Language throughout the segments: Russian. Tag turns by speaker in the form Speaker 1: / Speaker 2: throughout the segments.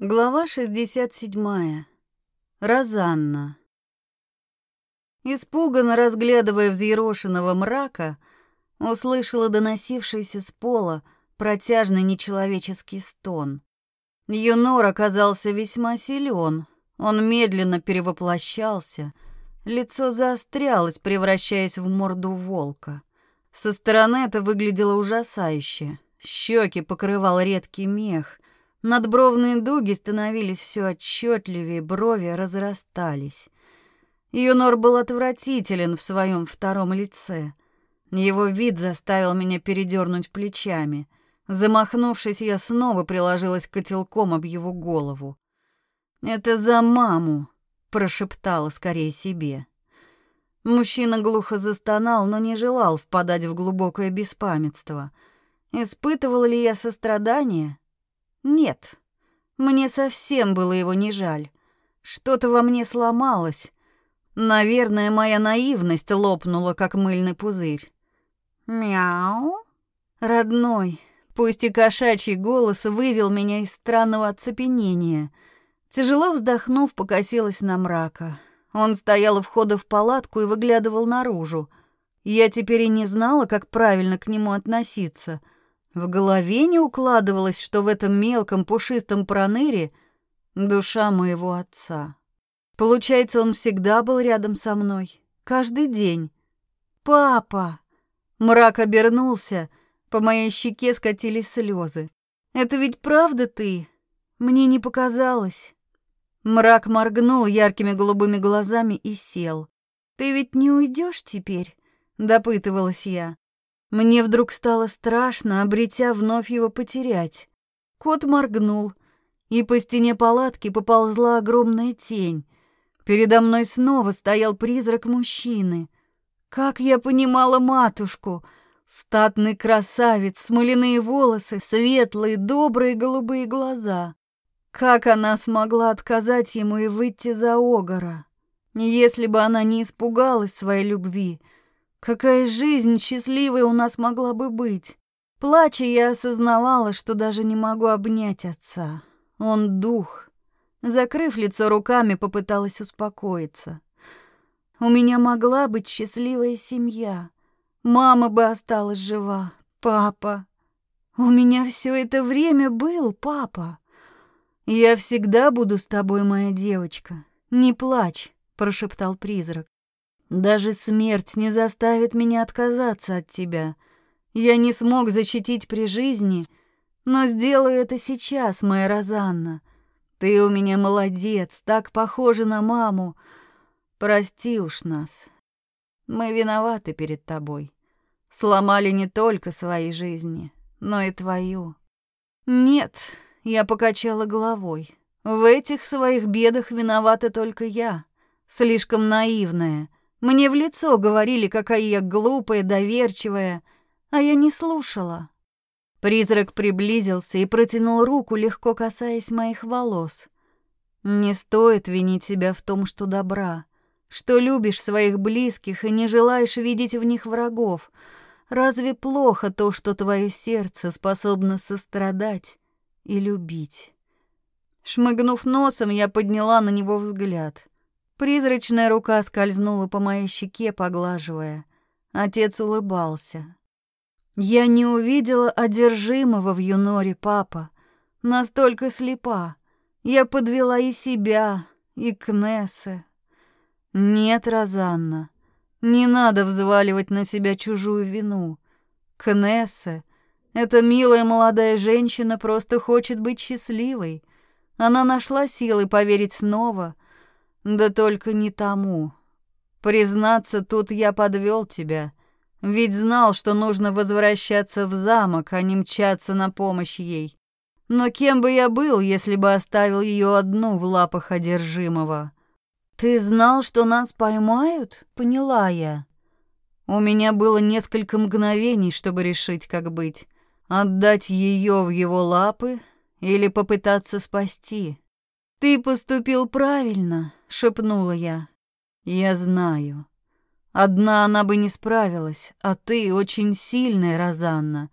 Speaker 1: Глава 67. Розанна. Испуганно разглядывая взъерошенного мрака, услышала доносившийся с пола протяжный нечеловеческий стон. Юнор оказался весьма силен. Он медленно перевоплощался, лицо заострялось, превращаясь в морду волка. Со стороны это выглядело ужасающе. Щеки покрывал редкий мех — Надбровные дуги становились все отчетливее, брови разрастались. Юнор был отвратителен в своем втором лице. Его вид заставил меня передернуть плечами. Замахнувшись, я снова приложилась котелком об его голову. «Это за маму!» — прошептала скорее себе. Мужчина глухо застонал, но не желал впадать в глубокое беспамятство. Испытывал ли я сострадание? Нет, мне совсем было его не жаль. Что-то во мне сломалось. Наверное, моя наивность лопнула, как мыльный пузырь. «Мяу?» Родной, пусть и кошачий голос вывел меня из странного оцепенения. Тяжело вздохнув, покосилась на мрака. Он стоял у входа в палатку и выглядывал наружу. Я теперь и не знала, как правильно к нему относиться — в голове не укладывалось, что в этом мелком пушистом проныре душа моего отца. Получается, он всегда был рядом со мной, каждый день. «Папа!» Мрак обернулся, по моей щеке скатились слезы. «Это ведь правда ты? Мне не показалось». Мрак моргнул яркими голубыми глазами и сел. «Ты ведь не уйдешь теперь?» — допытывалась я. Мне вдруг стало страшно, обретя вновь его потерять. Кот моргнул, и по стене палатки поползла огромная тень. Передо мной снова стоял призрак мужчины. Как я понимала матушку! Статный красавец, смоляные волосы, светлые, добрые голубые глаза. Как она смогла отказать ему и выйти за Огора? Если бы она не испугалась своей любви — Какая жизнь счастливая у нас могла бы быть. Плача, я осознавала, что даже не могу обнять отца. Он дух. Закрыв лицо руками, попыталась успокоиться. У меня могла быть счастливая семья. Мама бы осталась жива. Папа. У меня все это время был папа. Я всегда буду с тобой, моя девочка. Не плачь, прошептал призрак. Даже смерть не заставит меня отказаться от тебя. Я не смог защитить при жизни, но сделаю это сейчас, моя Розанна. Ты у меня молодец, так похожа на маму. Прости уж нас. Мы виноваты перед тобой. Сломали не только свои жизни, но и твою. Нет, я покачала головой. В этих своих бедах виновата только я, слишком наивная, мне в лицо говорили, какая я глупая, доверчивая, а я не слушала. Призрак приблизился и протянул руку, легко касаясь моих волос. Не стоит винить себя в том, что добра, что любишь своих близких и не желаешь видеть в них врагов. Разве плохо то, что твое сердце способно сострадать и любить? Шмыгнув носом, я подняла на него взгляд. Призрачная рука скользнула по моей щеке, поглаживая. Отец улыбался. Я не увидела одержимого в юноре папа. Настолько слепа. Я подвела и себя, и Кнессе. Нет, Розанна, не надо взваливать на себя чужую вину. Кнессе, эта милая молодая женщина просто хочет быть счастливой. Она нашла силы поверить снова — да только не тому. Признаться, тут я подвел тебя. Ведь знал, что нужно возвращаться в замок, а не мчаться на помощь ей. Но кем бы я был, если бы оставил ее одну в лапах одержимого? Ты знал, что нас поймают? Поняла я. У меня было несколько мгновений, чтобы решить, как быть. Отдать ее в его лапы или попытаться спасти. Ты поступил правильно, шепнула я. Я знаю. Одна она бы не справилась, а ты очень сильная, Розанна.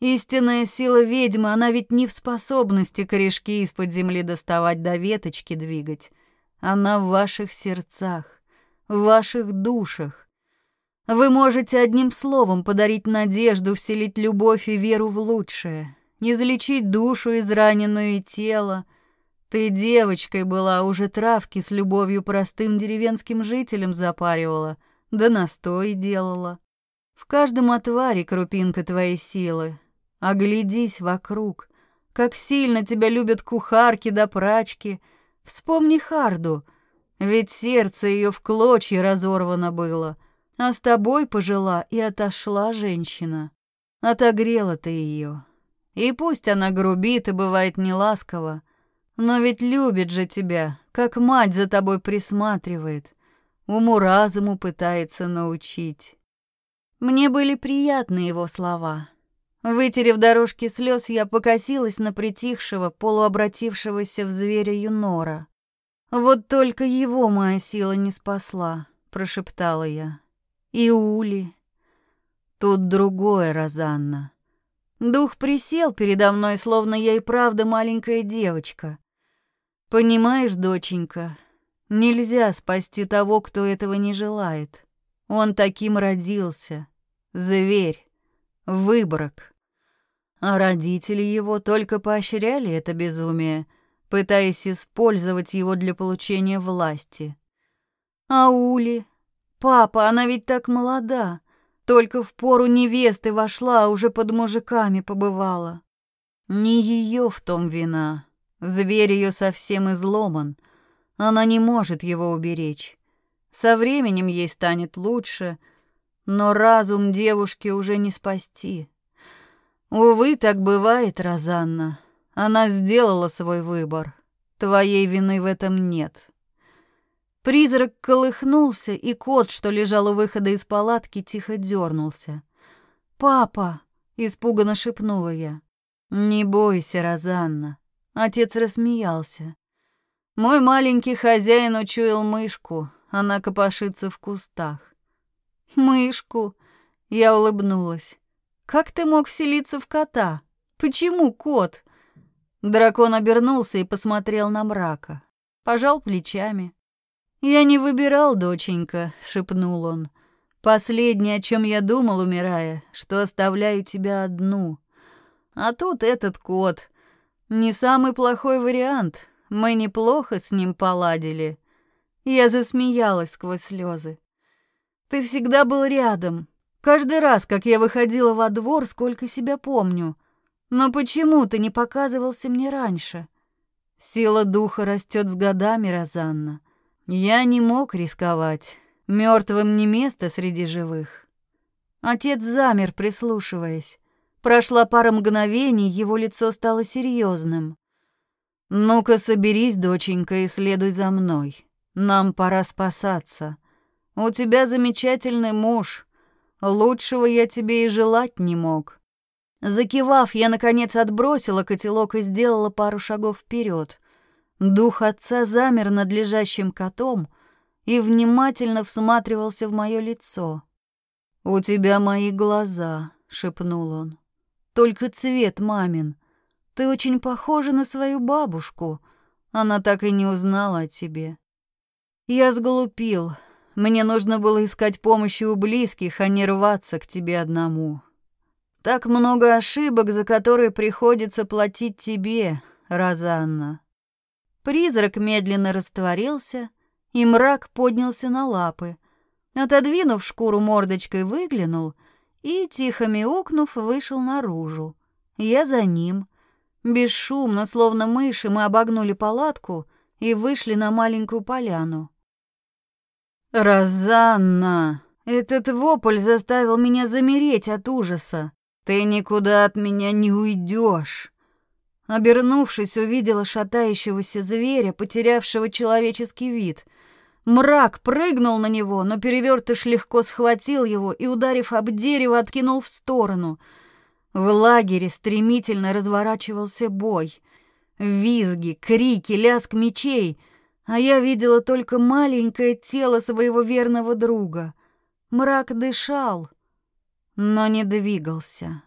Speaker 1: Истинная сила ведьмы, она ведь не в способности корешки из-под земли доставать до веточки двигать. Она в ваших сердцах, в ваших душах. Вы можете одним словом подарить надежду, вселить любовь и веру в лучшее, излечить душу израненную и тело. Ты девочкой была, уже травки с любовью простым деревенским жителям запаривала, да настой делала. В каждом отваре крупинка твоей силы. Оглядись вокруг, как сильно тебя любят кухарки да прачки. Вспомни Харду, ведь сердце ее в клочья разорвано было — а с тобой пожила и отошла женщина. Отогрела ты ее. И пусть она грубит и бывает неласкова, но ведь любит же тебя, как мать за тобой присматривает, уму-разуму пытается научить. Мне были приятны его слова. Вытерев дорожки слез, я покосилась на притихшего, полуобратившегося в зверя юнора. «Вот только его моя сила не спасла», — прошептала я и Ули. Тут другое, Розанна. Дух присел передо мной, словно я и правда маленькая девочка. Понимаешь, доченька, нельзя спасти того, кто этого не желает. Он таким родился. Зверь. Выброк. А родители его только поощряли это безумие, пытаясь использовать его для получения власти. А Ули Папа, она ведь так молода. Только в пору невесты вошла, а уже под мужиками побывала. Не ее в том вина. Зверь ее совсем изломан. Она не может его уберечь. Со временем ей станет лучше, но разум девушки уже не спасти. Увы, так бывает, Розанна. Она сделала свой выбор. Твоей вины в этом нет. Призрак колыхнулся, и кот, что лежал у выхода из палатки, тихо дернулся. «Папа!» — испуганно шепнула я. «Не бойся, Розанна!» Отец рассмеялся. «Мой маленький хозяин учуял мышку, она копошится в кустах». «Мышку?» — я улыбнулась. «Как ты мог вселиться в кота? Почему кот?» Дракон обернулся и посмотрел на мрака. Пожал плечами. «Я не выбирал, доченька», — шепнул он. «Последнее, о чем я думал, умирая, что оставляю тебя одну. А тут этот кот. Не самый плохой вариант. Мы неплохо с ним поладили». Я засмеялась сквозь слезы. «Ты всегда был рядом. Каждый раз, как я выходила во двор, сколько себя помню. Но почему ты не показывался мне раньше? Сила духа растет с годами, Розанна. Я не мог рисковать. Мертвым не место среди живых. Отец замер, прислушиваясь. Прошла пара мгновений, его лицо стало серьезным. «Ну-ка, соберись, доченька, и следуй за мной. Нам пора спасаться. У тебя замечательный муж. Лучшего я тебе и желать не мог». Закивав, я, наконец, отбросила котелок и сделала пару шагов вперед. Дух отца замер над лежащим котом и внимательно всматривался в мое лицо. «У тебя мои глаза», — шепнул он. «Только цвет мамин. Ты очень похожа на свою бабушку. Она так и не узнала о тебе». Я сглупил. Мне нужно было искать помощи у близких, а не рваться к тебе одному. Так много ошибок, за которые приходится платить тебе, Розанна. Призрак медленно растворился, и мрак поднялся на лапы. Отодвинув шкуру мордочкой, выглянул и, тихо мяукнув, вышел наружу. Я за ним. Бесшумно, словно мыши, мы обогнули палатку и вышли на маленькую поляну. «Розанна!» Этот вопль заставил меня замереть от ужаса. «Ты никуда от меня не уйдешь!» Обернувшись, увидела шатающегося зверя, потерявшего человеческий вид. Мрак прыгнул на него, но перевертыш легко схватил его и, ударив об дерево, откинул в сторону. В лагере стремительно разворачивался бой. Визги, крики, лязг мечей, а я видела только маленькое тело своего верного друга. Мрак дышал, но не двигался.